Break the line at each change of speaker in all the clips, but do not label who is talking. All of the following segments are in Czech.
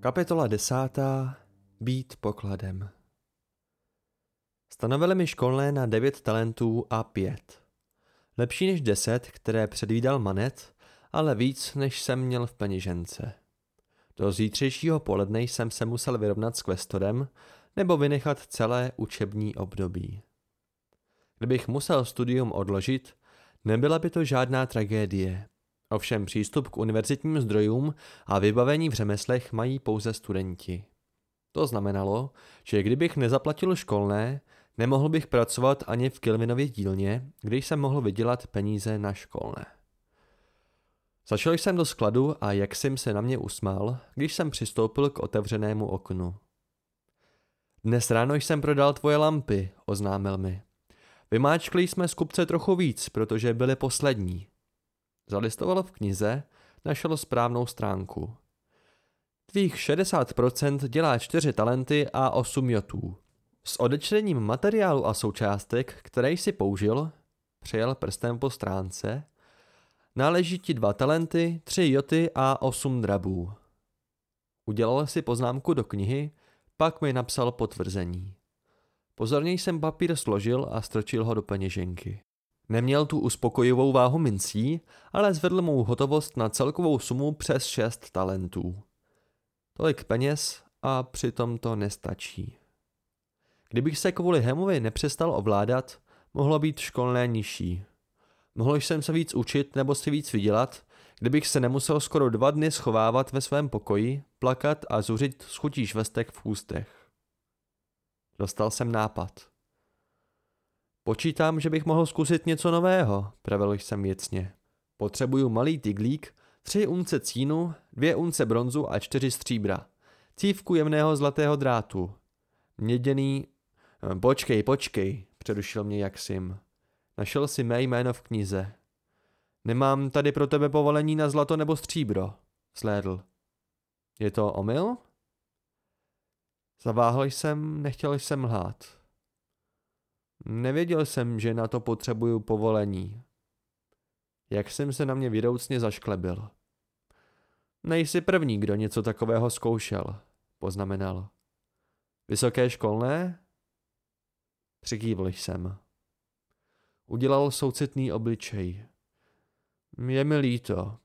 Kapitola desátá. Být pokladem. Stanovili mi školné na devět talentů a pět. Lepší než deset, které předvídal Manet, ale víc, než jsem měl v peněžence. Do zítřejšího poledne jsem se musel vyrovnat s kvestorem nebo vynechat celé učební období. Kdybych musel studium odložit, nebyla by to žádná tragédie. Ovšem přístup k univerzitním zdrojům a vybavení v řemeslech mají pouze studenti. To znamenalo, že kdybych nezaplatil školné, nemohl bych pracovat ani v Kilvinově dílně, když jsem mohl vydělat peníze na školné. Začal jsem do skladu a jak jsem se na mě usmál, když jsem přistoupil k otevřenému oknu. Dnes ráno jsem prodal tvoje lampy, oznámil mi. Vymáčkli jsme z kupce trochu víc, protože byly poslední. Zalistoval v knize, našel správnou stránku. Tvých 60% dělá 4 talenty a 8 jotů. S odečtením materiálu a součástek, které jsi použil, přijel prstem po stránce, náleží ti 2 talenty, 3 joty a 8 drabů. Udělal si poznámku do knihy, pak mi napsal potvrzení. Pozorně jsem papír složil a strčil ho do peněženky. Neměl tu uspokojivou váhu mincí, ale zvedl mou hotovost na celkovou sumu přes šest talentů. Tolik peněz a přitom to nestačí. Kdybych se kvůli Hemovi nepřestal ovládat, mohlo být školné nižší. Mohl jsem se víc učit nebo si víc vydělat, kdybych se nemusel skoro dva dny schovávat ve svém pokoji, plakat a zuřit schutí švestek v ústech. Dostal jsem nápad. Počítám, že bych mohl zkusit něco nového, pravil jsem věcně. Potřebuju malý tyglík, tři unce cínu, dvě unce bronzu a čtyři stříbra. Cívku jemného zlatého drátu. Měděný... Eh, počkej, počkej, přerušil mě Jaksim. Našel si mé jméno v knize. Nemám tady pro tebe povolení na zlato nebo stříbro, slédl. Je to omyl? Zaváhl jsem, nechtěl jsem lhát. Nevěděl jsem, že na to potřebuju povolení. Jak jsem se na mě vědoucně zašklebil. Nejsi první, kdo něco takového zkoušel, poznamenal. Vysoké školné? Přikývl jsem. Udělal soucitný obličej. Je mi líto.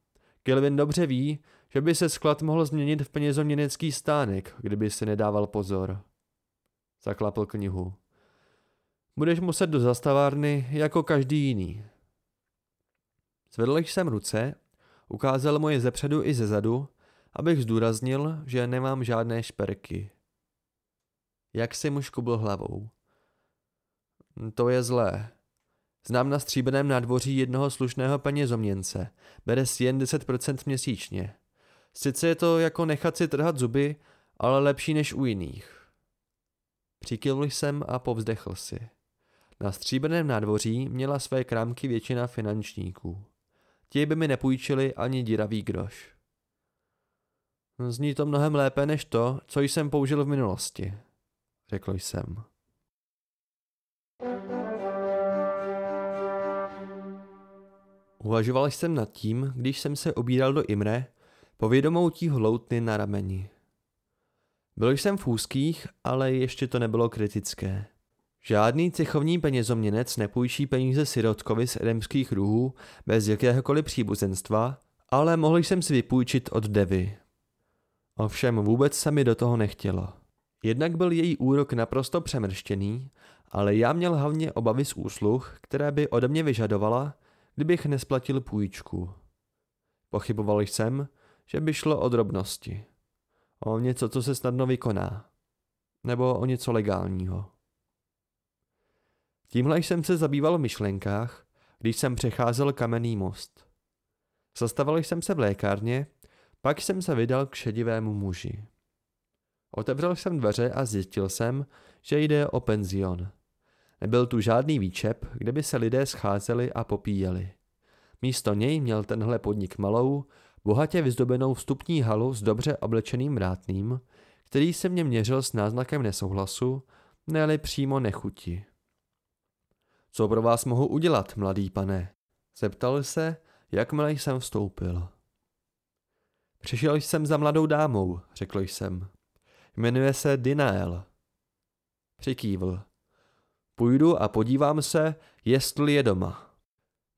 Kelvin dobře ví, že by se sklad mohl změnit v penězoměnecký stánek, kdyby si nedával pozor. Zaklapl knihu. Budeš muset do zastavárny jako každý jiný. Zvedl jsem ruce, ukázal moje zepředu i zezadu, abych zdůraznil, že nemám žádné šperky. Jak si mu škubl hlavou. To je zlé. Znám na stříbeném nádvoří jednoho slušného penězoměnce. Bere si jen 10% měsíčně. Sice je to jako nechat si trhat zuby, ale lepší než u jiných. Přikývl jsem a povzdechl si. Na stříbrném nádvoří měla své krámky většina finančníků. Ti by mi nepůjčili ani díravý groš. Zní to mnohem lépe než to, co jsem použil v minulosti, řekl jsem. Uvažoval jsem nad tím, když jsem se obíral do Imre, povědomou hloutny na rameni. Byl jsem v úzkých, ale ještě to nebylo kritické. Žádný cechovní penězoměnec nepůjčí peníze sirotkovi z edemských ruhů bez jakéhokoliv příbuzenstva, ale mohl jsem si vypůjčit od Devy. Ovšem vůbec se mi do toho nechtělo. Jednak byl její úrok naprosto přemrštěný, ale já měl hlavně obavy z úsluh, které by ode mě vyžadovala, kdybych nesplatil půjčku. Pochyboval jsem, že by šlo o drobnosti. O něco, co se snadno vykoná. Nebo o něco legálního. Tímhle jsem se zabýval v myšlenkách, když jsem přecházel kamenný most. Zastavil jsem se v lékárně, pak jsem se vydal k šedivému muži. Otevřel jsem dveře a zjistil jsem, že jde o penzion. Nebyl tu žádný výčep, kde by se lidé scházeli a popíjeli. Místo něj měl tenhle podnik malou, bohatě vyzdobenou vstupní halu s dobře oblečeným vrátným, který se mě měřil s náznakem nesouhlasu, ne přímo nechuti. Co pro vás mohu udělat, mladý pane? Zeptal se, jakmile jsem vstoupil. Přišel jsem za mladou dámou, řekl jsem. Jmenuje se Dinael. Přikývl. Půjdu a podívám se, jestli je doma.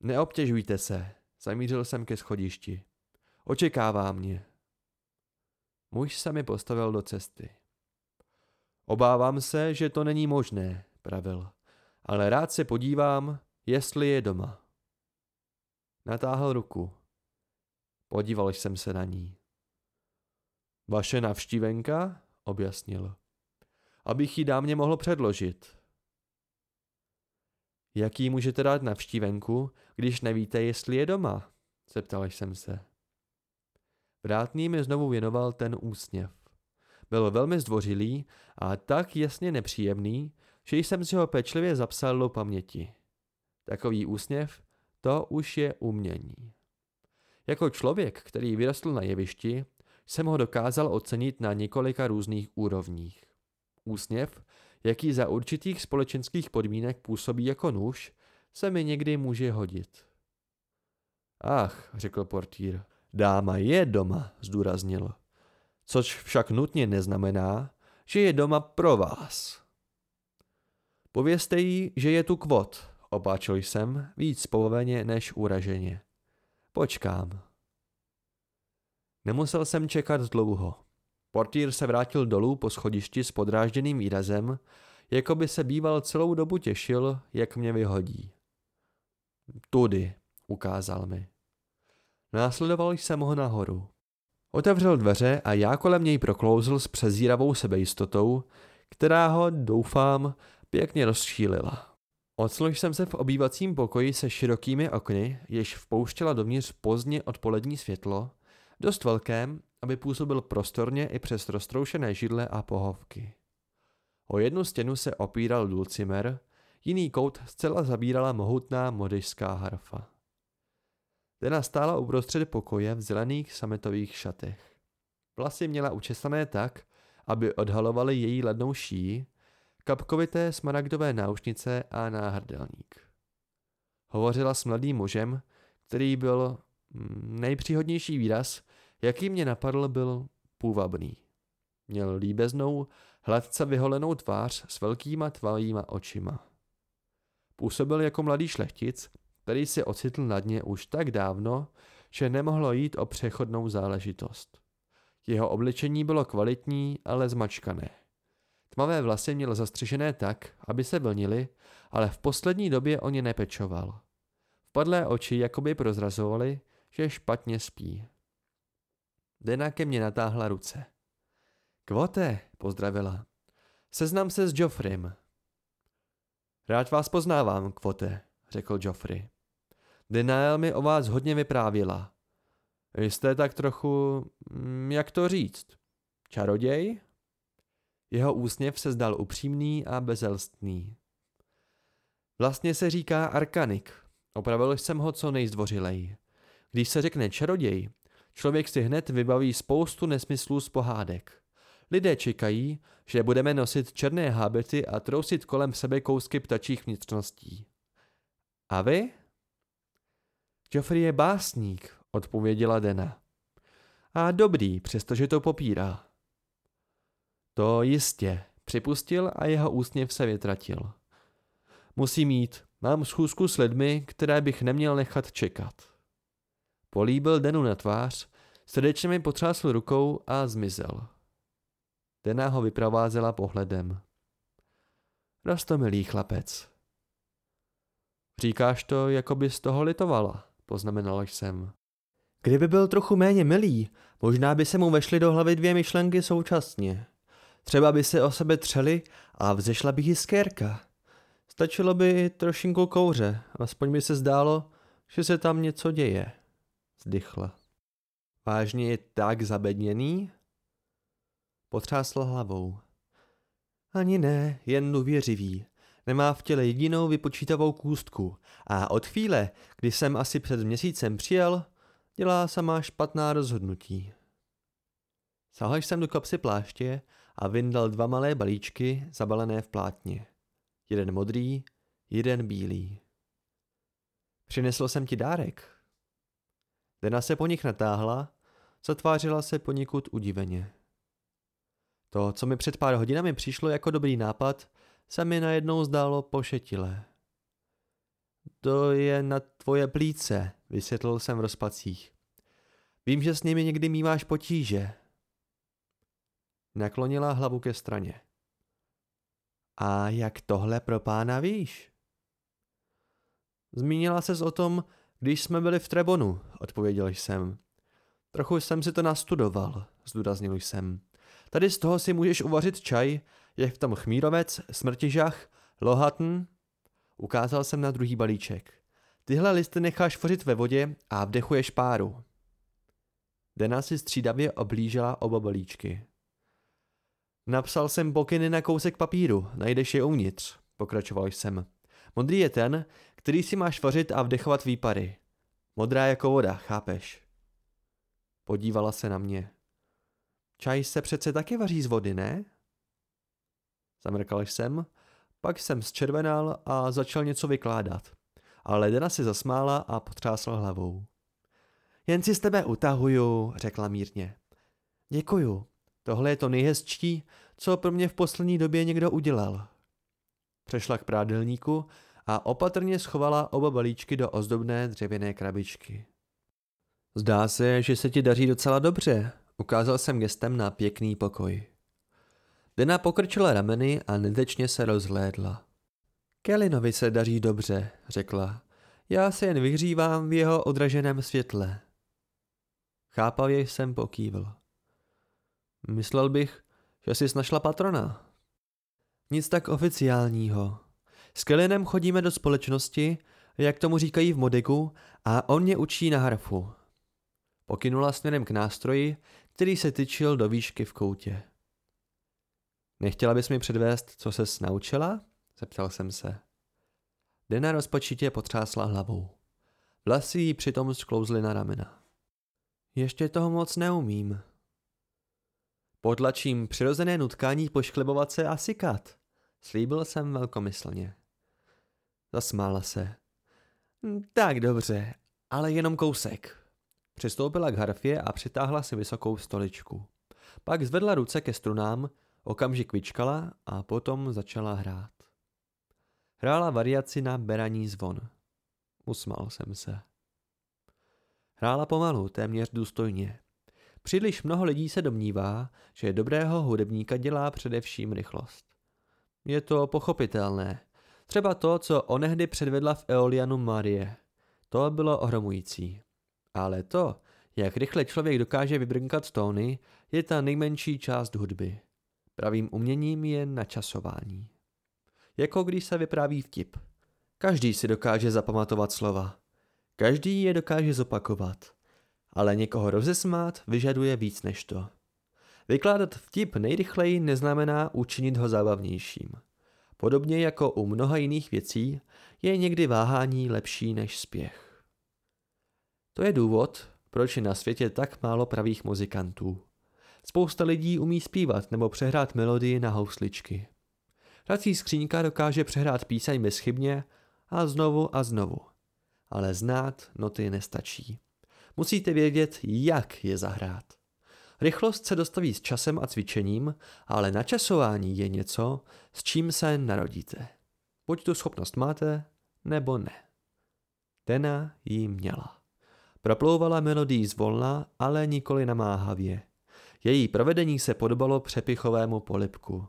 Neobtěžujte se, zamířil jsem ke schodišti. Očekává mě. Muž se mi postavil do cesty. Obávám se, že to není možné, pravil, ale rád se podívám, jestli je doma. Natáhl ruku. Podíval jsem se na ní. Vaše navštívenka? objasnil. Abych ji dámě mohl předložit. Jaký můžete dát navštívenku, když nevíte, jestli je doma? zeptal jsem se. Vrátný mi znovu věnoval ten úsměv. Byl velmi zdvořilý a tak jasně nepříjemný, že jsem si ho pečlivě zapsal do paměti. Takový úsměv, to už je umění. Jako člověk, který vyrostl na jevišti, jsem ho dokázal ocenit na několika různých úrovních. Úsměv, jaký za určitých společenských podmínek působí jako nůž, se mi někdy může hodit. Ach, řekl portýr, dáma je doma, zdůraznil. Což však nutně neznamená, že je doma pro vás. Povězte jí, že je tu kvot, opáčil jsem víc povoveně než uraženě. Počkám. Nemusel jsem čekat dlouho. Portýr se vrátil dolů po schodišti s podrážděným výrazem, jako by se býval celou dobu těšil, jak mě vyhodí. Tudy, ukázal mi. Následoval jsem ho nahoru. Otevřel dveře a já kolem něj proklouzl s přezíravou sebejistotou, která ho, doufám, pěkně rozšílila. Oclil jsem se v obývacím pokoji se širokými okny, jež vpouštěla dovnitř pozdně odpolední světlo, dost velkém, aby působil prostorně i přes roztroušené židle a pohovky. O jednu stěnu se opíral dulcimer, jiný kout zcela zabírala mohutná modešská harfa. Dena stála uprostřed pokoje v zelených sametových šatech. Vlasy měla učesané tak, aby odhalovaly její lednou šíji, kapkovité smaragdové náušnice a náhrdelník. Hovořila s mladým mužem, který byl mm, nejpříhodnější výraz, jaký mě napadl, byl půvabný. Měl líbeznou, hladce vyholenou tvář s velkýma tvalýma očima. Působil jako mladý šlechtic, který si ocitl na dně už tak dávno, že nemohlo jít o přechodnou záležitost. Jeho obličení bylo kvalitní, ale zmačkané. Tmavé vlasy měl zastřižené tak, aby se vlnily, ale v poslední době o ně nepečoval. Vpadlé oči jakoby prozrazovaly, že špatně spí. Dena ke mně natáhla ruce. Kvote, pozdravila. Seznam se s Joffrem. Rád vás poznávám, Kvote, řekl Joffrey. Denial mi o vás hodně vyprávěla. Jste tak trochu, mm, jak to říct, čaroděj? Jeho úsměv se zdal upřímný a bezelstný. Vlastně se říká arkanik. Opravil jsem ho co nejzdvořilej. Když se řekne čaroděj, člověk si hned vybaví spoustu nesmyslů z pohádek. Lidé čekají, že budeme nosit černé hábety a trousit kolem sebe kousky ptačích vnitřností. A vy? Joffrey je básník, odpověděla Dena. A dobrý, přestože to popírá. To jistě, připustil a jeho úsměv se vytratil. Musím mít, mám schůzku s lidmi, které bych neměl nechat čekat. Políbil Denu na tvář, srdečně mi potřásl rukou a zmizel. Dena ho vyprovázela pohledem. Rostomilý chlapec. Říkáš to, jako by z toho litovala, poznamenal jsem. Kdyby byl trochu méně milý, možná by se mu vešly do hlavy dvě myšlenky současně. Třeba by se o sebe třeli a vzešla by jiskérka. Stačilo by trošinku kouře, aspoň by se zdálo, že se tam něco děje. Zdychla. Vážně je tak zabedněný? Potřásl hlavou. Ani ne, jen důvěřivý. Nemá v těle jedinou vypočítavou kůstku a od chvíle, kdy jsem asi před měsícem přijel, dělá sama špatná rozhodnutí. Sahl jsem do kapsy pláště a vyndal dva malé balíčky zabalené v plátně. Jeden modrý, jeden bílý. Přinesl jsem ti dárek. Dena se po nich natáhla, zatvářila se poněkud udiveně. To, co mi před pár hodinami přišlo jako dobrý nápad, se mi najednou zdálo pošetilé. To je na tvoje plíce, vysvětlil jsem v rozpacích. Vím, že s nimi někdy míváš potíže. Naklonila hlavu ke straně. A jak tohle pro pána víš? Zmínila ses o tom, když jsme byli v Trebonu, odpověděl jsem. Trochu jsem si to nastudoval, zdůraznil jsem. Tady z toho si můžeš uvařit čaj, je v tom chmírovec, smrtižach, lohatn. Ukázal jsem na druhý balíček. Tyhle listy necháš fořit ve vodě a vdechuješ páru. Dena si střídavě oblížela oba balíčky. Napsal jsem pokyny na kousek papíru, najdeš je uvnitř, pokračoval jsem. Modrý je ten, který si máš vařit a vdechovat výpary. Modrá jako voda, chápeš? Podívala se na mě. Čaj se přece taky vaří z vody, ne? Zamrkal jsem, pak jsem zčervenal a začal něco vykládat. Ale Dena si zasmála a potřásla hlavou. Jen si z tebe utahuju, řekla mírně. Děkuju, tohle je to nejhezčí, co pro mě v poslední době někdo udělal. Přešla k prádelníku a opatrně schovala oba balíčky do ozdobné dřevěné krabičky. Zdá se, že se ti daří docela dobře, ukázal jsem gestem na pěkný pokoj. Dena pokrčila rameny a netečně se rozhlédla. Kelinovi se daří dobře, řekla. Já se jen vyhřívám v jeho odraženém světle. Chápavě jsem pokývl. Myslel bych, že jsi našla patrona. Nic tak oficiálního. S Kelinem chodíme do společnosti, jak tomu říkají v Modiku, a on mě učí na harfu. Pokynula směrem k nástroji, který se tyčil do výšky v koutě. Nechtěla bys mi předvést, co ses naučila? Zeptal jsem se. Dena rozpočitě potřásla hlavou. Vlasy jí přitom sklouzly na ramena. Ještě toho moc neumím. Potlačím přirozené nutkání pošklebovat se a sykat, slíbil jsem velkomyslně. Zasmála se. Hm, tak dobře, ale jenom kousek. Přistoupila k harfě a přitáhla si vysokou stoličku. Pak zvedla ruce ke strunám, okamžik vyčkala a potom začala hrát. Hrála variaci na beraní zvon. Usmál jsem se. Hrála pomalu, téměř důstojně. Příliš mnoho lidí se domnívá, že dobrého hudebníka dělá především rychlost. Je to pochopitelné. Třeba to, co onehdy předvedla v Eolianu Marie. To bylo ohromující. Ale to, jak rychle člověk dokáže vybrnkat tóny, je ta nejmenší část hudby. Pravým uměním je načasování. Jako když se vypráví vtip. Každý si dokáže zapamatovat slova. Každý je dokáže zopakovat. Ale někoho rozesmát vyžaduje víc než to. Vykládat vtip nejrychleji neznamená učinit ho zábavnějším. Podobně jako u mnoha jiných věcí je někdy váhání lepší než spěch. To je důvod, proč je na světě tak málo pravých muzikantů. Spousta lidí umí zpívat nebo přehrát melodii na housličky. Hrací skřínka dokáže přehrát píseň bezchybně a znovu a znovu. Ale znát noty nestačí. Musíte vědět, jak je zahrát. Rychlost se dostaví s časem a cvičením, ale načasování je něco, s čím se narodíte. Buď tu schopnost máte, nebo ne. Dena ji měla. Proplouvala melodii zvolna, ale nikoli namáhavě. Její provedení se podobalo přepichovému polipku.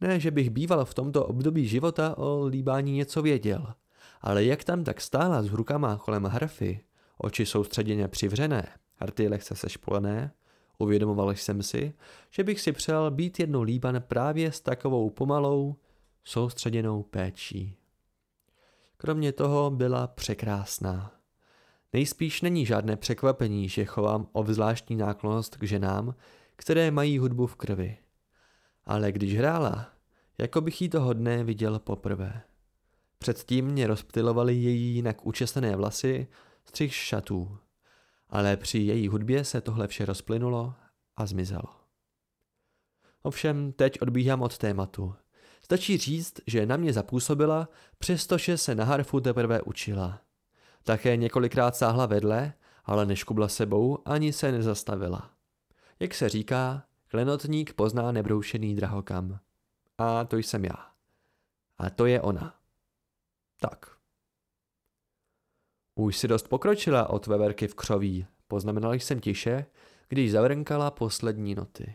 Ne, že bych býval v tomto období života o líbání něco věděl, ale jak tam tak stála s rukama kolem harfy, oči soustředěně přivřené, harty lehce sešpolené, uvědomoval jsem si, že bych si přál být jednou líban právě s takovou pomalou, soustředěnou péčí. Kromě toho byla překrásná. Nejspíš není žádné překvapení, že chovám obzvláštní náklonost k ženám, které mají hudbu v krvi. Ale když hrála, jako bych jí toho dne viděl poprvé. Předtím mě rozptylovaly její jinak učesané vlasy, střih šatů. Ale při její hudbě se tohle vše rozplynulo a zmizelo. Ovšem teď odbíhám od tématu. Stačí říct, že na mě zapůsobila, přestože se na harfu teprve učila. Také několikrát sáhla vedle, ale neškubla sebou ani se nezastavila. Jak se říká, klenotník pozná nebroušený drahokam. A to jsem já. A to je ona. Tak. Už si dost pokročila od veverky v křoví, poznamenal jsem tiše, když zavrnkala poslední noty.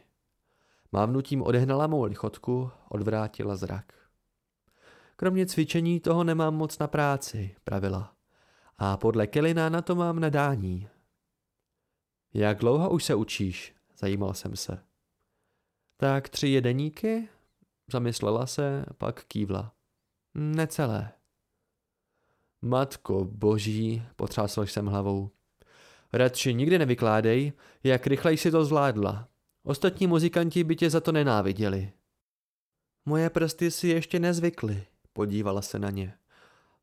Mávnutím odehnala mou lichotku, odvrátila zrak. Kromě cvičení toho nemám moc na práci, pravila. A podle Kelina na to mám nadání. Jak dlouho už se učíš? Zajímal jsem se. Tak tři jedeníky? Zamyslela se, pak kývla. Necelé. Matko boží, potřásl jsem hlavou. Radši nikdy nevykládej, jak rychle si to zvládla. Ostatní muzikanti by tě za to nenáviděli. Moje prsty si ještě nezvykly, podívala se na ně.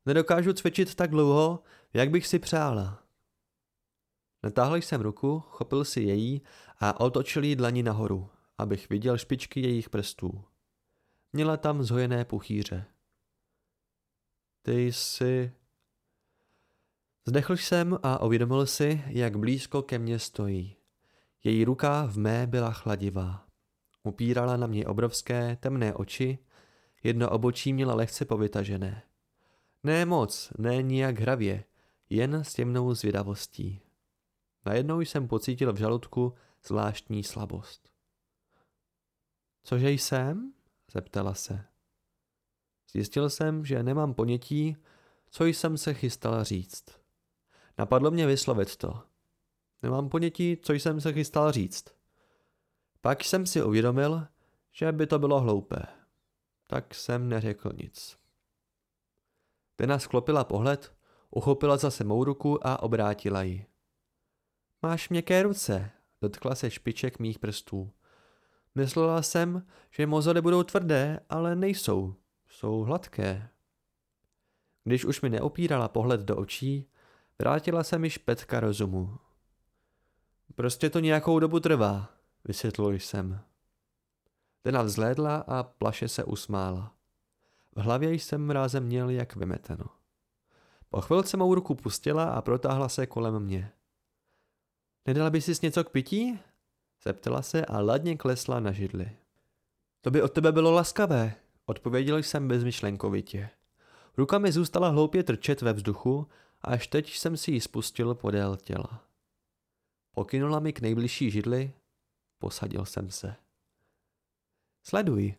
Nedokážu cvičit tak dlouho, jak bych si přála. Natáhl jsem ruku, chopil si její a otočil jí dlani nahoru, abych viděl špičky jejich prstů. Měla tam zhojené puchýře. Ty jsi... Zdechl jsem a uvědomil si, jak blízko ke mně stojí. Její ruka v mé byla chladivá. Upírala na mě obrovské, temné oči, jedno obočí měla lehce povytažené. Ne moc, ne nijak hravě, jen s temnou zvědavostí. Najednou jsem pocítil v žaludku zvláštní slabost. Cože jsem? zeptala se. Zjistil jsem, že nemám ponětí, co jsem se chystala říct. Napadlo mě vyslovit to. Nemám ponětí, co jsem se chystal říct. Pak jsem si uvědomil, že by to bylo hloupé. Tak jsem neřekl nic. Dena sklopila pohled, uchopila zase mou ruku a obrátila ji. Máš měkké ruce, dotkla se špiček mých prstů. Myslela jsem, že mozory budou tvrdé, ale nejsou. Jsou hladké. Když už mi neopírala pohled do očí, vrátila se mi špetka rozumu. Prostě to nějakou dobu trvá, vysvětlil jsem. Dena vzhlédla a plaše se usmála. V hlavě jsem rázem měl jak vymeteno. Po chvilce mou ruku pustila a protáhla se kolem mě. Nedala by si něco k pití? Zeptala se a ladně klesla na židli. To by od tebe bylo laskavé, odpověděl jsem bezmyšlenkovitě. Ruka mi zůstala hloupě trčet ve vzduchu, až teď jsem si ji spustil podél těla. Pokynula mi k nejbližší židli, posadil jsem se. Sleduj.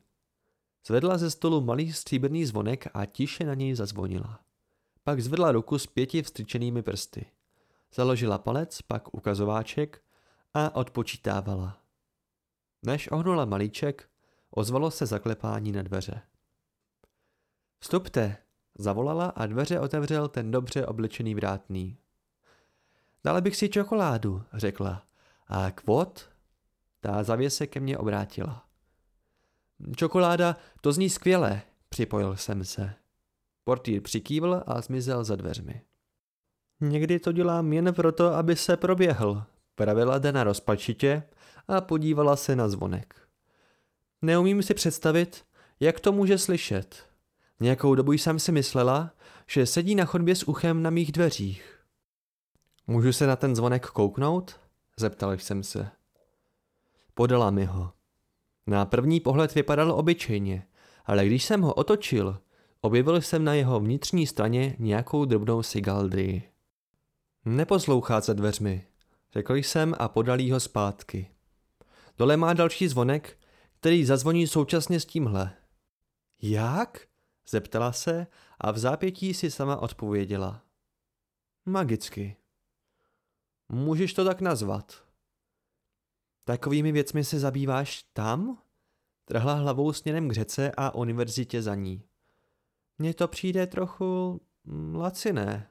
Zvedla ze stolu malý stříbrný zvonek a tiše na něj zazvonila. Pak zvedla ruku s pěti vstřičenými prsty. Založila palec, pak ukazováček a odpočítávala. Než ohnula malíček, ozvalo se zaklepání na dveře. Vstupte, zavolala a dveře otevřel ten dobře oblečený vrátný. Dala bych si čokoládu, řekla. A kvot? Ta zavě se ke mně obrátila. Čokoláda, to zní skvěle, připojil jsem se. Portýr přikývl a zmizel za dveřmi. Někdy to dělám jen proto, aby se proběhl, pravila Dana rozpačitě a podívala se na zvonek. Neumím si představit, jak to může slyšet. Nějakou dobu jsem si myslela, že sedí na chodbě s uchem na mých dveřích. Můžu se na ten zvonek kouknout? Zeptal jsem se. Podala mi ho. Na první pohled vypadal obyčejně, ale když jsem ho otočil, objevil jsem na jeho vnitřní straně nějakou drobnou sigaldrii. Neposlouchá za dveřmi, řekl jsem a podal ho zpátky. Dole má další zvonek, který zazvoní současně s tímhle. Jak? Zeptala se a v zápětí si sama odpověděla. Magicky. Můžeš to tak nazvat. Takovými věcmi se zabýváš tam? Trhla hlavou směrem k řece a univerzitě za ní. Mně to přijde trochu mm, laciné.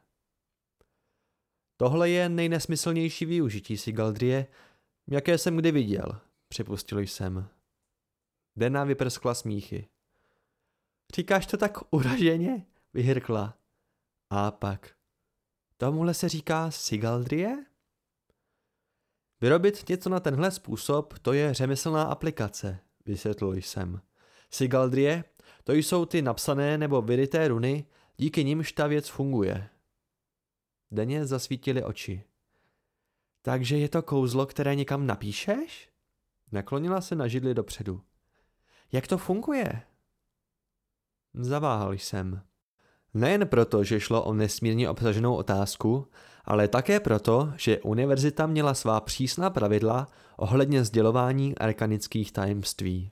Tohle je nejnesmyslnější využití si Galdrie, jaké jsem kdy viděl, připustil jsem. Dena vyprskla smíchy. Říkáš to tak uraženě? vyhrkla. A pak. Tomuhle se říká Sigaldrie? Vyrobit něco na tenhle způsob, to je řemeslná aplikace, vysvětlil jsem. Sigaldrie, to jsou ty napsané nebo vyryté runy, díky nimž ta věc funguje. Denně zasvítily oči. Takže je to kouzlo, které někam napíšeš? Naklonila se na židli dopředu. Jak to funguje? Zaváhal jsem. Nejen proto, že šlo o nesmírně obsaženou otázku, ale také proto, že univerzita měla svá přísná pravidla ohledně sdělování arkanických tajemství.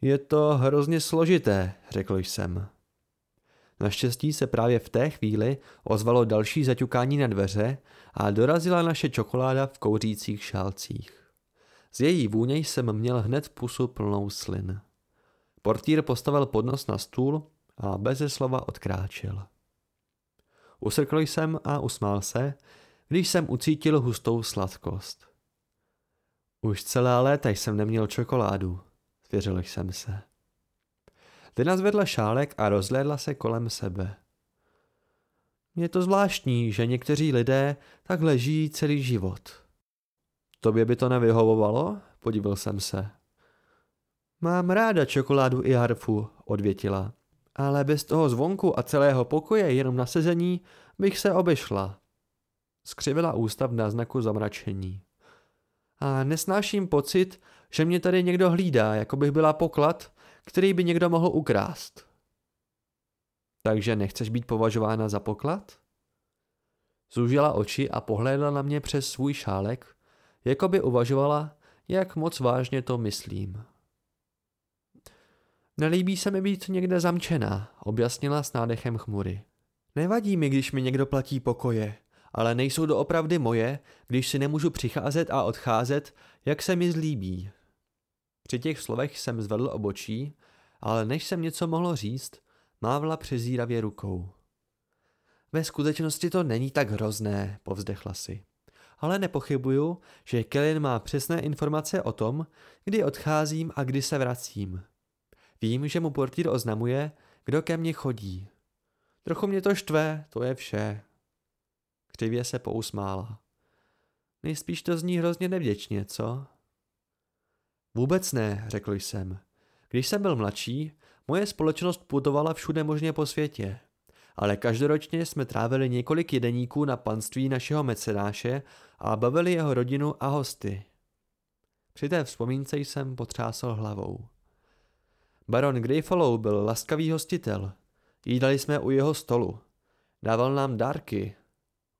Je to hrozně složité, řekl jsem. Naštěstí se právě v té chvíli ozvalo další zaťukání na dveře a dorazila naše čokoláda v kouřících šálcích. Z její vůně jsem měl hned pusu plnou slin. Portýr postavil podnos na stůl a beze slova odkráčel. Usrkl jsem a usmál se, když jsem ucítil hustou sladkost. Už celá léta jsem neměl čokoládu, svěřil jsem se. Dina zvedla šálek a rozhlédla se kolem sebe. Je to zvláštní, že někteří lidé tak leží celý život. Tobě by to nevyhovovalo? Podíval jsem se. Mám ráda čokoládu i harfu, odvětila. Ale bez toho zvonku a celého pokoje jenom na sezení bych se obešla. Skřivila ústa v náznaku zamračení. A nesnáším pocit, že mě tady někdo hlídá, jako bych byla poklad, který by někdo mohl ukrást. Takže nechceš být považována za poklad? Zúžila oči a pohlédla na mě přes svůj šálek, jako by uvažovala, jak moc vážně to myslím. Nelíbí se mi být někde zamčená, objasnila s nádechem chmury. Nevadí mi, když mi někdo platí pokoje, ale nejsou doopravdy moje, když si nemůžu přicházet a odcházet, jak se mi zlíbí. Při těch slovech jsem zvedl obočí, ale než jsem něco mohl říct, mávla přezíravě rukou. Ve skutečnosti to není tak hrozné, povzdechla si. Ale nepochybuju, že Kellen má přesné informace o tom, kdy odcházím a kdy se vracím. Vím, že mu portýr oznamuje, kdo ke mně chodí. Trochu mě to štve, to je vše. Křivě se pousmála. Nejspíš to zní hrozně nevděčně, co? Vůbec ne, řekl jsem. Když jsem byl mladší, moje společnost putovala všude možně po světě. Ale každoročně jsme trávili několik jedeníků na panství našeho mecenáše a bavili jeho rodinu a hosty. Při té vzpomínce jsem potřásl hlavou. Baron Greyfollow byl laskavý hostitel. Jídali jsme u jeho stolu. Dával nám dárky.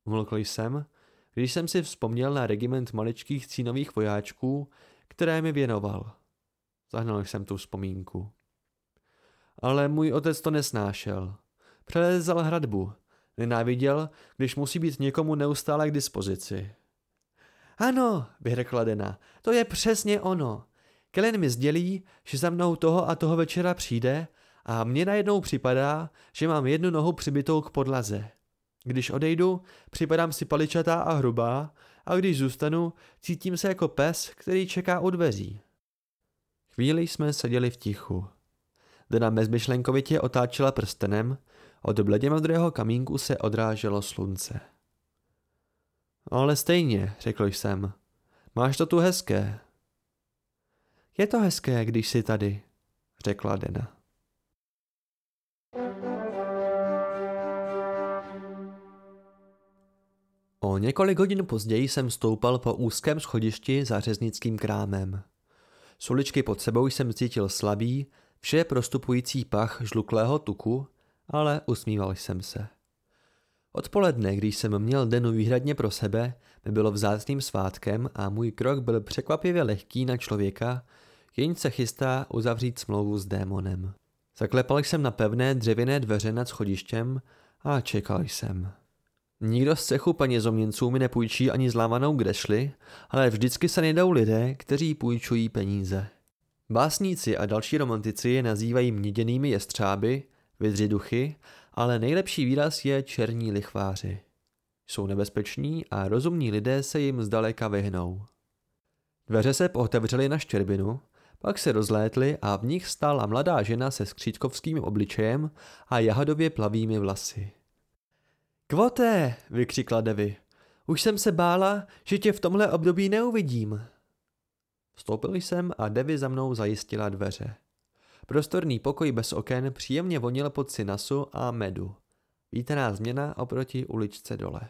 Umlkl jsem, když jsem si vzpomněl na regiment maličkých cínových vojáčků, které mi věnoval. Zahnal jsem tu vzpomínku. Ale můj otec to nesnášel. Přelezal hradbu. Nenáviděl, když musí být někomu neustále k dispozici. Ano, vyřekla Dena, to je přesně ono. Kellen mi sdělí, že za mnou toho a toho večera přijde a mně najednou připadá, že mám jednu nohu přibitou k podlaze. Když odejdu, připadám si paličatá a hrubá a když zůstanu, cítím se jako pes, který čeká u dveří. Chvíli jsme seděli v tichu. Dena bezmyšlenkovitě otáčela prstenem, od bledě modrého kamínku se odráželo slunce. Ale stejně, řekl jsem. Máš to tu hezké. Je to hezké, když jsi tady, řekla Dena. O několik hodin později jsem stoupal po úzkém schodišti za řeznickým krámem. S uličky pod sebou jsem cítil slabý, vše prostupující pach žluklého tuku, ale usmíval jsem se. Odpoledne, když jsem měl denu výhradně pro sebe, mi bylo vzácným svátkem a můj krok byl překvapivě lehký na člověka, jenž se chystá uzavřít smlouvu s démonem. Zaklepal jsem na pevné dřevěné dveře nad schodištěm a čekal jsem. Nikdo z cechu penězoměnců mi nepůjčí ani zlámanou grešli, ale vždycky se nejdou lidé, kteří půjčují peníze. Básníci a další romantici je nazývají měděnými jestřáby, vydři duchy, ale nejlepší výraz je černí lichváři. Jsou nebezpeční a rozumní lidé se jim zdaleka vyhnou. Dveře se otevřely na štěrbinu, pak se rozlétly a v nich stála mladá žena se skřítkovským obličejem a jahodově plavými vlasy. Kvoté, vykřikla Devi. Už jsem se bála, že tě v tomhle období neuvidím. Stoupil jsem a Devi za mnou zajistila dveře. Prostorný pokoj bez oken příjemně vonil pod synasu a medu. Vítaná změna oproti uličce dole.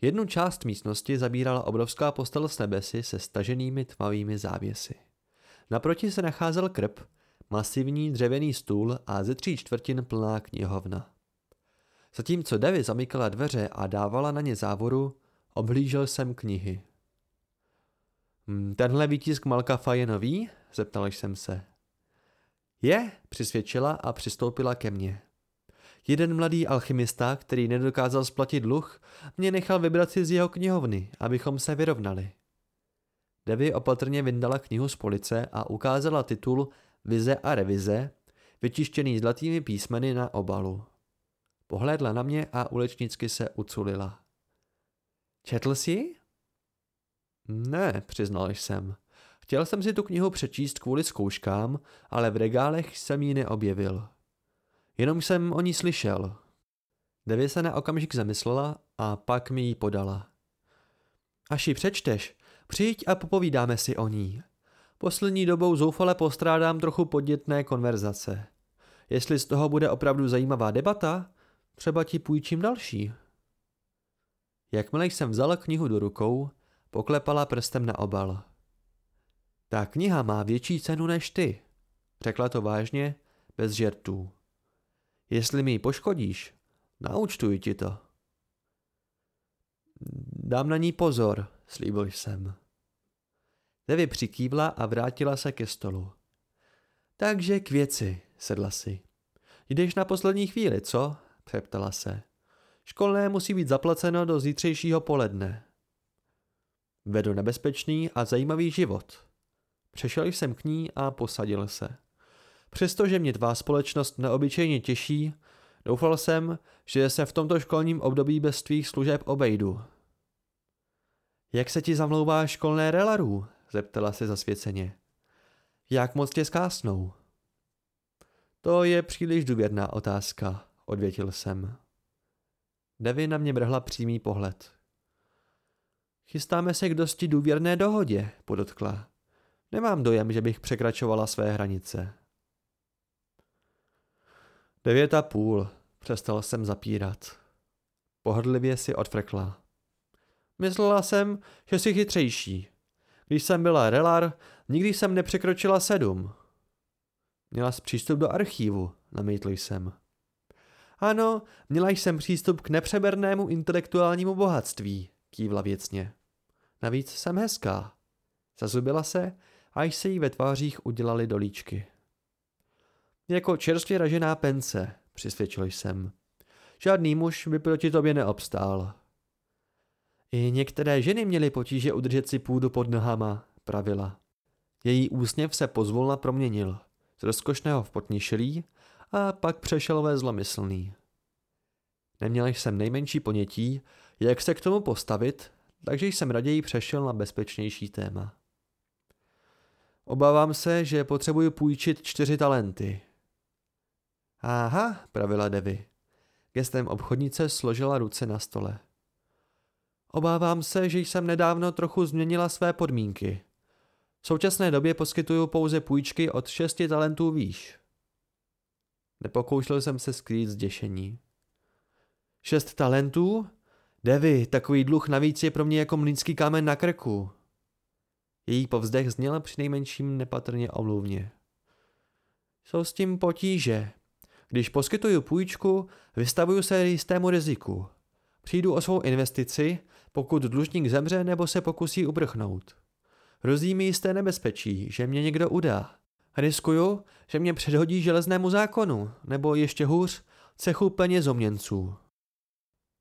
Jednu část místnosti zabírala obrovská postel s nebesy se staženými tmavými závěsy. Naproti se nacházel krb, masivní dřevěný stůl a ze tří čtvrtin plná knihovna. Zatímco Devi zamykala dveře a dávala na ně závoru, obhlížel jsem knihy. Hm, tenhle výtisk Malkafa je nový? Zeptal jsem se. Je, přisvědčila a přistoupila ke mně. Jeden mladý alchymista, který nedokázal splatit dluh, mě nechal vybrat si z jeho knihovny, abychom se vyrovnali. Devi opatrně vyndala knihu z police a ukázala titul Vize a revize, vytištěný zlatými písmeny na obalu. Pohlédla na mě a ulečnicky se uculila. Četl jsi Ne, přiznal jsem. Chtěl jsem si tu knihu přečíst kvůli zkouškám, ale v regálech jsem ji neobjevil. Jenom jsem o ní slyšel. Devi se na okamžik zamyslela a pak mi ji podala. Až ji přečteš, přijď a popovídáme si o ní. Poslední dobou zoufale postrádám trochu podnětné konverzace. Jestli z toho bude opravdu zajímavá debata, třeba ti půjčím další. Jakmile jsem vzala knihu do rukou, poklepala prstem na obal. Ta kniha má větší cenu než ty, řekla to vážně, bez žertů. Jestli mi ji poškodíš, naučtuji ti to. Dám na ní pozor, slíbil jsem. Devi přikývla a vrátila se ke stolu. Takže k věci, sedla si. Jdeš na poslední chvíli, co? přeptala se. Školné musí být zaplaceno do zítřejšího poledne. Vedu nebezpečný a zajímavý život. Přešel jsem k ní a posadil se. Přestože mě tvá společnost neobyčejně těší, doufal jsem, že se v tomto školním období bez tvých služeb obejdu. Jak se ti zamlouvá školné relarů? zeptala se zasvěceně. Jak moc tě skásnou? To je příliš důvěrná otázka, odvětil jsem. Devi na mě vrhla přímý pohled. Chystáme se k dosti důvěrné dohodě, podotkla. Nemám dojem, že bych překračovala své hranice. Devět a půl, přestal jsem zapírat. Pohodlivě si odfrkla. Myslela jsem, že jsi chytřejší. Když jsem byla relar, nikdy jsem nepřekročila sedm. Měla jsi přístup do archívu, namítl jsem. Ano, měla jsem přístup k nepřebernému intelektuálnímu bohatství, kývla věcně. Navíc jsem hezká. Zazubila se, až se jí ve tvářích udělali dolíčky. Jako čerstvě ražená pence, přisvědčil jsem. Žádný muž by proti tobě neobstál. I některé ženy měly potíže udržet si půdu pod nohama, pravila. Její úsměv se pozvolna proměnil. Z rozkošného v potnišelý a pak přešel ve zlomyslný. Neměl jsem nejmenší ponětí, jak se k tomu postavit, takže jsem raději přešel na bezpečnější téma. Obávám se, že potřebuji půjčit čtyři talenty. Aha, pravila Devi. Gestem obchodnice složila ruce na stole. Obávám se, že jsem nedávno trochu změnila své podmínky. V současné době poskytuju pouze půjčky od šesti talentů výš. Nepokoušel jsem se skrýt zděšení. Šest talentů? Devi, takový dluh navíc je pro mě jako mlínský kámen na krku. Její povzdech zněl nejmenším nepatrně omluvně. Jsou s tím potíže. Když poskytuju půjčku, vystavuju se jistému riziku. Přijdu o svou investici, pokud dlužník zemře nebo se pokusí uprchnout. Hrozí mi jisté nebezpečí, že mě někdo udá. Riskuju, že mě předhodí železnému zákonu, nebo ještě hůř, cechu penězoměnců.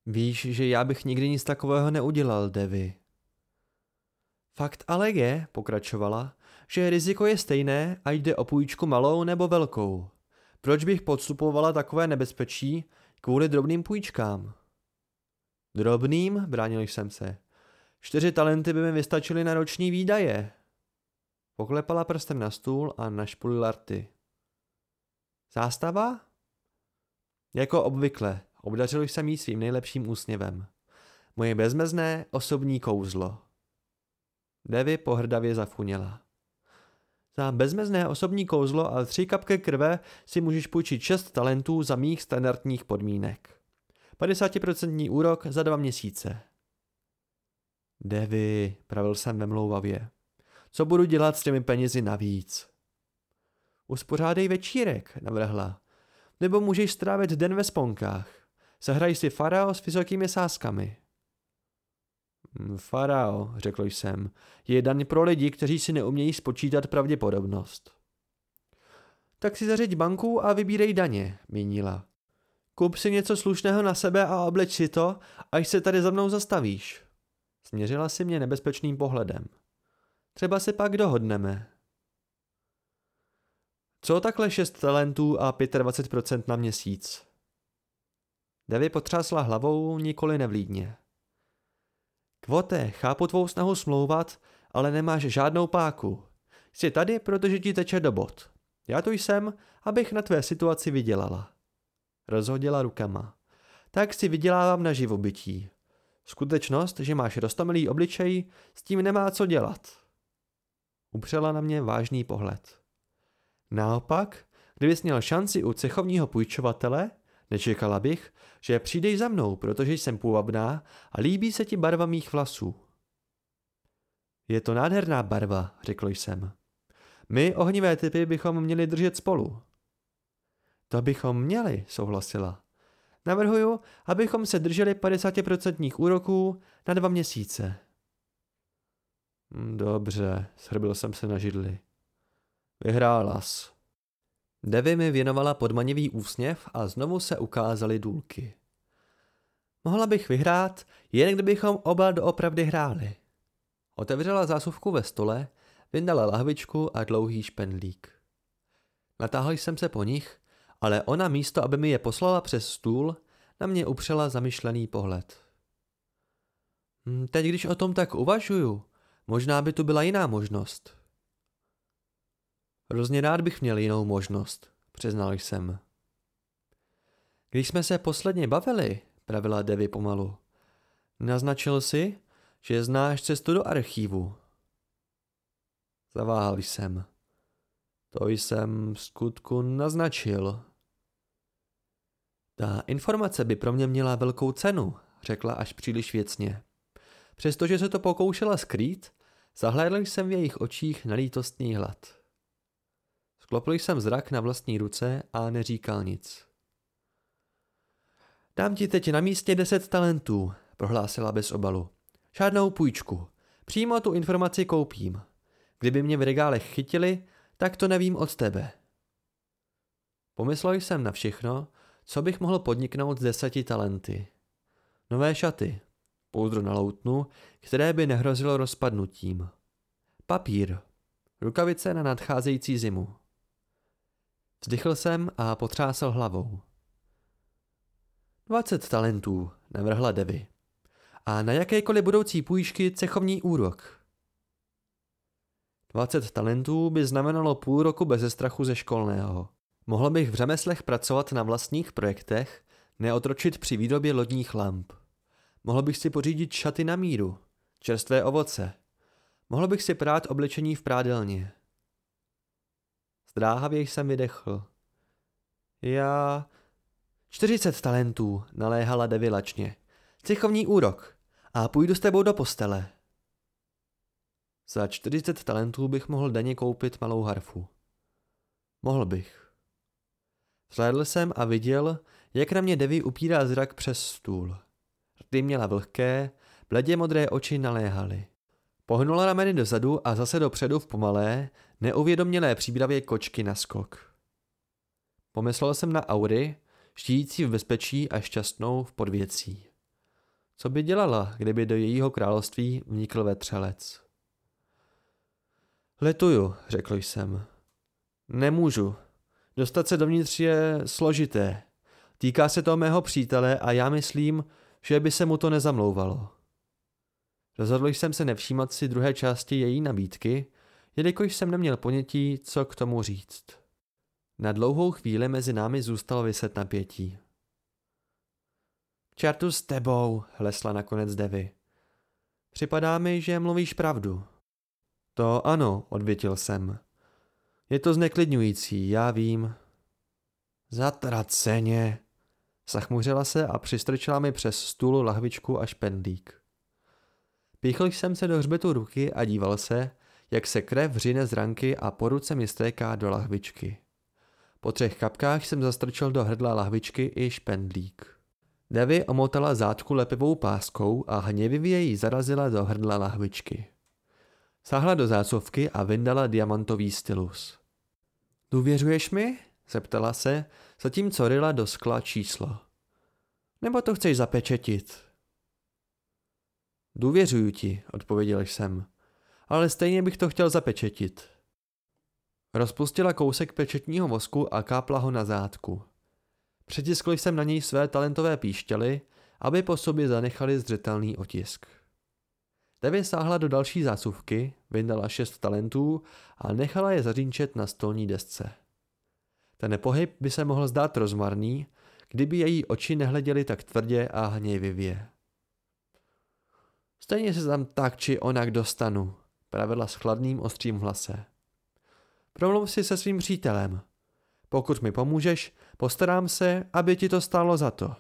Víš, že já bych nikdy nic takového neudělal, Devi. Fakt ale je, pokračovala, že riziko je stejné a jde o půjčku malou nebo velkou. Proč bych podstupovala takové nebezpečí kvůli drobným půjčkám? Drobným, bránil jsem se. Čtyři talenty by mi vystačily na roční výdaje. Poklepala prstem na stůl a našpulila rty. Zástava? Jako obvykle, obdařil jsem jí svým nejlepším úsměvem. Moje bezmezné osobní kouzlo. Devi pohrdavě zafuněla. Za bezmezné osobní kouzlo a tři kapky krve si můžeš půjčit šest talentů za mých standardních podmínek. 50% úrok za dva měsíce. Devi, pravil jsem vemlouvavě. Co budu dělat s těmi penězi navíc? Uspořádej večírek, navrhla. Nebo můžeš strávit den ve sponkách. Zahraj si farao s vysokými sáskami. Hm, farao, řekl jsem, je daň pro lidi, kteří si neumějí spočítat pravděpodobnost. Tak si zařiď banku a vybírej daně, mínila. Kup si něco slušného na sebe a obleč si to, až se tady za mnou zastavíš. Směřila si mě nebezpečným pohledem. Třeba se pak dohodneme. Co takhle 6 talentů a 25% na měsíc? Devi potřásla hlavou nikoli nevlídně. Kvote, chápu tvou snahu smlouvat, ale nemáš žádnou páku. Jsi tady, protože ti teče do bod. Já tu jsem, abych na tvé situaci vydělala. Rozhodila rukama. Tak si vydělávám na živobytí. Skutečnost, že máš roztomilý obličej, s tím nemá co dělat. Upřela na mě vážný pohled. Naopak, kdybys měl šanci u cechovního půjčovatele, nečekala bych, že přijdeš za mnou, protože jsem půvabná a líbí se ti barva mých vlasů. Je to nádherná barva, řekl jsem. My, ohnivé typy, bychom měli držet spolu. To bychom měli, souhlasila. Navrhuju, abychom se drželi 50% úroků na dva měsíce. Dobře, shrbil jsem se na židli. Vyhrálas. Devi mi věnovala podmanivý úsměv a znovu se ukázaly důlky. Mohla bych vyhrát, jen kdybychom oba doopravdy hráli. Otevřela zásuvku ve stole, vyndala lahvičku a dlouhý špendlík. Natáhl jsem se po nich, ale ona místo, aby mi je poslala přes stůl, na mě upřela zamyšlený pohled. Hm, teď, když o tom tak uvažuju, možná by tu byla jiná možnost. Hrozně rád bych měl jinou možnost, přiznal jsem. Když jsme se posledně bavili, pravila Devi pomalu, naznačil si, že znáš cestu do archívu. Zaváhal jsem. To jsem v skutku naznačil. Ta informace by pro mě měla velkou cenu, řekla až příliš věcně. Přestože se to pokoušela skrýt, zahlédl jsem v jejich očích na lítostný hlad. Sklopil jsem zrak na vlastní ruce a neříkal nic. Dám ti teď na místě deset talentů, prohlásila bez obalu. Žádnou půjčku. Přímo tu informaci koupím. Kdyby mě v regálech chytili, tak to nevím od tebe. Pomyslel jsem na všechno, co bych mohl podniknout z deseti talenty. Nové šaty, pouzdro na loutnu, které by nehrozilo rozpadnutím. Papír, rukavice na nadcházející zimu. Vzdychl jsem a potřásl hlavou. Dvacet talentů, navrhla Devi. A na jakékoliv budoucí půjčky cechovní úrok. Dvacet talentů by znamenalo půl roku bez strachu ze školného. Mohl bych v řemeslech pracovat na vlastních projektech, neotročit při výrobě lodních lamp. Mohl bych si pořídit šaty na míru, čerstvé ovoce. Mohl bych si prát oblečení v prádelně. Zdráhavě jsem vydechl. Já... Čtyřicet talentů, naléhala devilačně. Cichovní úrok. A půjdu s tebou do postele. Za čtyřicet talentů bych mohl denně koupit malou harfu. Mohl bych. Vzhlédl jsem a viděl, jak na mě Devi upírá zrak přes stůl. Rty měla vlhké, bledě modré oči naléhaly. Pohnula rameny dozadu a zase dopředu v pomalé, neuvědomělé příbravě kočky na skok. Pomyslel jsem na Aury, štíjící v bezpečí a šťastnou v podvěcí. Co by dělala, kdyby do jejího království vnikl vetřelec? Letuju, řekl jsem. Nemůžu. Dostat se dovnitř je složité. Týká se to mého přítele a já myslím, že by se mu to nezamlouvalo. Rozhodl jsem se nevšímat si druhé části její nabídky, jelikož jsem neměl ponětí, co k tomu říct. Na dlouhou chvíli mezi námi zůstalo vyset napětí. Čartu s tebou, hlesla nakonec Devy. Připadá mi, že mluvíš pravdu. To ano, odvětil jsem. Je to zneklidňující, já vím. Zatraceně. Zachmuřila se a přistrčila mi přes stůl lahvičku a špendlík. Píchl jsem se do hřbetu ruky a díval se, jak se krev vřine z ranky a po ruce mi stéká do lahvičky. Po třech kapkách jsem zastrčil do hrdla lahvičky i špendlík. Devi omotala zátku lepivou páskou a hněvivě ji zarazila do hrdla lahvičky. Sáhla do zácovky a vyndala diamantový stylus. Důvěřuješ mi? zeptala se, zatímco ryla do skla číslo. Nebo to chceš zapečetit? Důvěřuju ti, odpověděl jsem, ale stejně bych to chtěl zapečetit. Rozpustila kousek pečetního vosku a kápla ho na zátku. Přetiskl jsem na něj své talentové píšťaly, aby po sobě zanechali zřetelný otisk. Devi sáhla do další zásuvky, vyndala šest talentů a nechala je zařínčet na stolní desce. Ten pohyb by se mohl zdát rozmarný, kdyby její oči nehleděly tak tvrdě a hněvivě. Stejně se tam tak či onak dostanu, pravedla s chladným ostrým hlase. Promluv si se svým přítelem. Pokud mi pomůžeš, postarám se, aby ti to stálo za to.